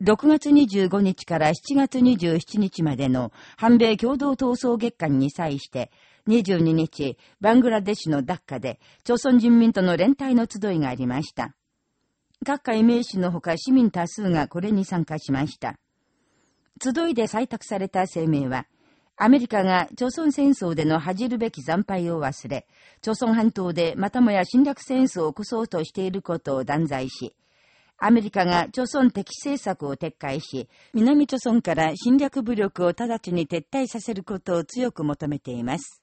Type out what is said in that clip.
6月25日から7月27日までの反米共同闘争月間に際して、22日、バングラデシュのダッカで、朝鮮人民との連帯の集いがありました。各界名士のほか市民多数がこれに参加しました。集いで採択された声明は、アメリカが朝鮮戦争での恥じるべき惨敗を忘れ、朝鮮半島でまたもや侵略戦争を起こそうとしていることを断罪し、アメリカが朝鮮的政策を撤回し、南朝鮮から侵略武力を直ちに撤退させることを強く求めています。